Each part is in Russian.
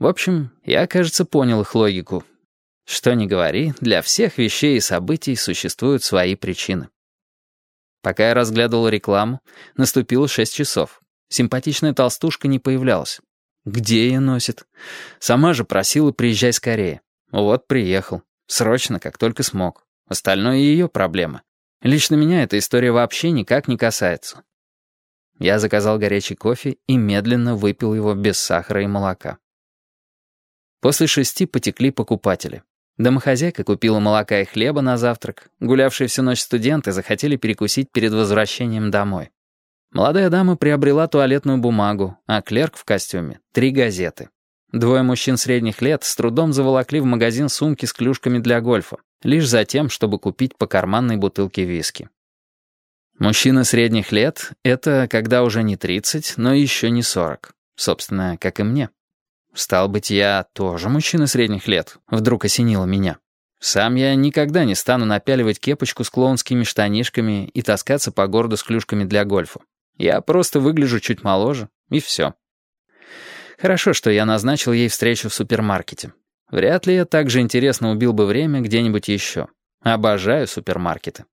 В общем, я, кажется, понял их логику. Что ни говори, для всех вещей и событий существуют свои причины. Пока я разглядывал рекламу, наступило шесть часов. Симпатичная толстушка не появлялась. Где ее носит? Сама же просила приезжай скорее. Вот приехал. Срочно, как только смог. Остальное ее проблема. Лично меня эта история вообще никак не касается. Я заказал горячий кофе и медленно выпил его без сахара и молока. После шести потекли покупатели. Домохозяйка купила молока и хлеба на завтрак. Гулявшие всю ночь студенты захотели перекусить перед возвращением домой. Молодая дама приобрела туалетную бумагу, а клерк в костюме — три газеты. Двое мужчин средних лет с трудом заволокли в магазин сумки с клюшками для гольфа, лишь за тем, чтобы купить по карманной бутылке виски. Мужчина средних лет — это когда уже не 30, но еще не 40. Собственно, как и мне. Стал быть, я тоже мужчина средних лет, вдруг осенило меня. Сам я никогда не стану напяливать кепочку с клоунскими штанишками и таскаться по городу с клюшками для гольфа. Я просто выгляжу чуть моложе, и все. Хорошо, что я назначил ей встречу в супермаркете. Вряд ли я так же интересно убил бы время где-нибудь еще. Обожаю супермаркеты.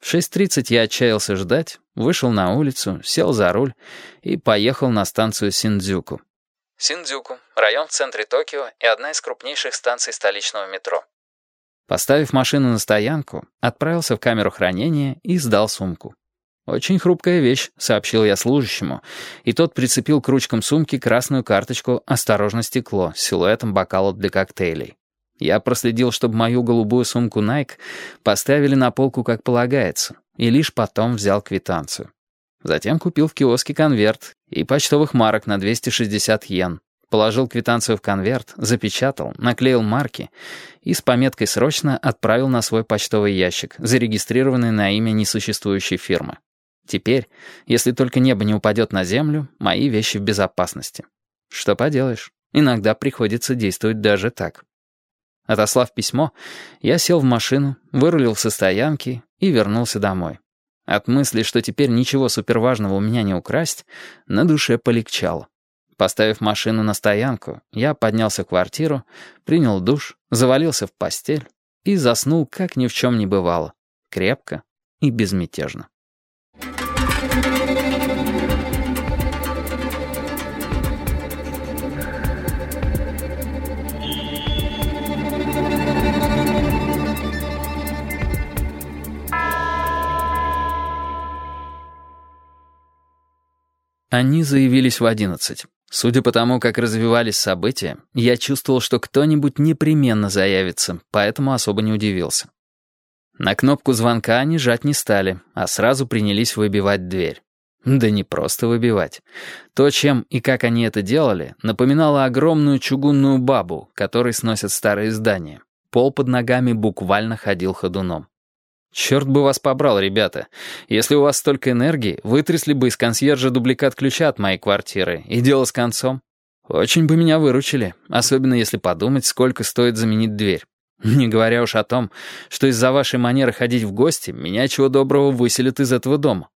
В 6.30 я отчаялся ждать, вышел на улицу, сел за руль и поехал на станцию Синдзюку. Синдзюку — район в центре Токио и одна из крупнейших станций столичного метро. Поставив машину на стоянку, отправился в камеру хранения и сдал сумку. «Очень хрупкая вещь», — сообщил я служащему, и тот прицепил к ручкам сумки красную карточку «Осторожно, стекло» с силуэтом бокала для коктейлей. Я проследил, чтобы мою голубую сумку Nike поставили на полку как полагается, и лишь потом взял квитанцию. Затем купил в киоске конверт и почтовых марок на 260 йен. Положил квитанцию в конверт, запечатал, наклеил марки и с пометкой «Срочно» отправил на свой почтовый ящик, зарегистрированный на имя несуществующей фирмы. Теперь, если только небо не упадет на землю, мои вещи в безопасности. Что поделаешь, иногда приходится действовать даже так. Отослав письмо, я сел в машину, вырулил со стоянки и вернулся домой. От мысли, что теперь ничего суперважного у меня не украсть, на душе полегчало. Поставив машину на стоянку, я поднялся в квартиру, принял душ, завалился в постель и заснул, как ни в чем не бывало, крепко и безмятежно. Они заявились в одиннадцать. Судя по тому, как развивались события, я чувствовал, что кто-нибудь непременно заявится, поэтому особо не удивился. На кнопку звонка они жать не стали, а сразу принялись выбивать дверь. Да не просто выбивать. То, чем и как они это делали, напоминало огромную чугунную бабу, которой сносят старые здания. Пол под ногами буквально ходил ходуном. «Черт бы вас побрал, ребята. Если у вас столько энергии, вытрясли бы из консьержа дубликат ключа от моей квартиры, и дело с концом. Очень бы меня выручили, особенно если подумать, сколько стоит заменить дверь. Не говоря уж о том, что из-за вашей манеры ходить в гости, меня чего доброго выселят из этого дома».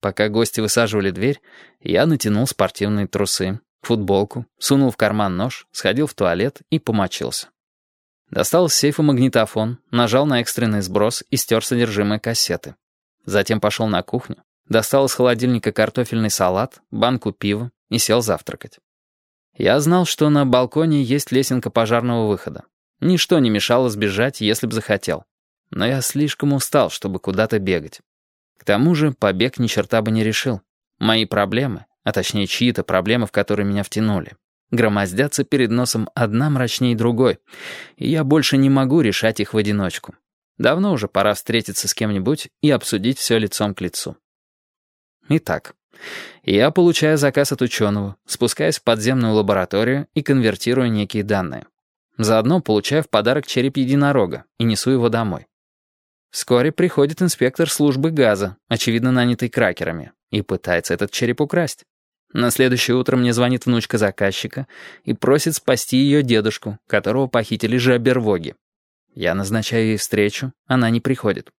Пока гости высаживали дверь, я натянул спортивные трусы, футболку, сунул в карман нож, сходил в туалет и помочился. Достал из сейфа магнитофон, нажал на экстренный сброс и стер содержимое кассеты. Затем пошел на кухню, достал из холодильника картофельный салат, банку пива и сел завтракать. Я знал, что на балконе есть лесенка пожарного выхода. Ничто не мешало сбежать, если бы захотел. Но я слишком устал, чтобы куда-то бегать. К тому же побег ни черта бы не решил. Мои проблемы, а точнее чьи-то проблемы, в которые меня втянули, громоздятся перед носом одна мрачнее другой, и я больше не могу решать их в одиночку. Давно уже пора встретиться с кем-нибудь и обсудить все лицом к лицу. Итак, я получаю заказ от ученого, спускаюсь в подземную лабораторию и конвертирую некие данные. Заодно получаю в подарок череп единорога и несу его домой. Вскоре приходит инспектор службы газа, очевидно нанятый кракерами, и пытается этот череп украсть. На следующее утро мне звонит внучка заказчика и просит спасти ее дедушку, которого похитили же обервоги. Я назначаю ей встречу, она не приходит.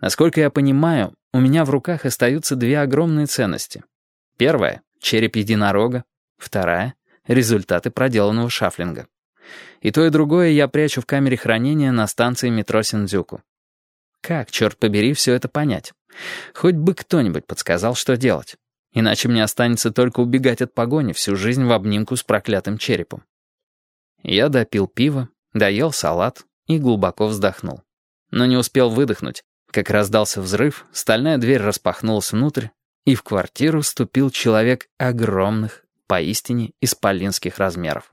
Насколько я понимаю, у меня в руках остаются две огромные ценности. Первая — череп единорога. Вторая — результаты проделанного шафлинга. И то, и другое я прячу в камере хранения на станции метро Синдзюку. Как, черт побери, все это понять? Хоть бы кто-нибудь подсказал, что делать. Иначе мне останется только убегать от погони всю жизнь в обнимку с проклятым черепом. Я допил пиво, доел салат и глубоко вздохнул. Но не успел выдохнуть, как раздался взрыв, стальная дверь распахнулась внутрь, и в квартиру вступил человек огромных, поистине исполинских размеров.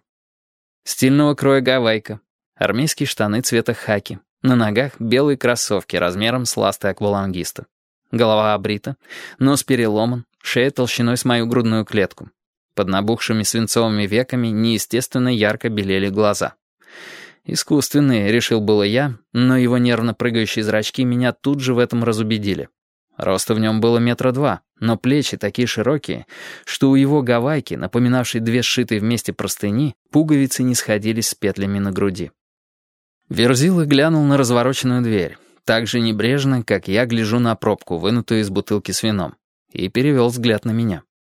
Стильного кроя гавайка, армейские штаны цвета хаки, на ногах белые кроссовки размером с ласты аквалангиста. Голова обрита, нос переломан, шея толщиной с мою грудную клетку. Под набухшими свинцовыми веками неестественно ярко белели глаза. Искусственные, решил было я, но его нервно прыгающие зрачки меня тут же в этом разубедили. Роста в нем было метра два, но плечи такие широкие, что у его гавайки, напоминавшей две сшитые вместе простыни, пуговицы не сходились с петлями на груди. Верзила глянул на развороченную дверь, так же небрежно, как я гляжу на пробку, вынутую из бутылки с вином, и перевел взгляд на меня.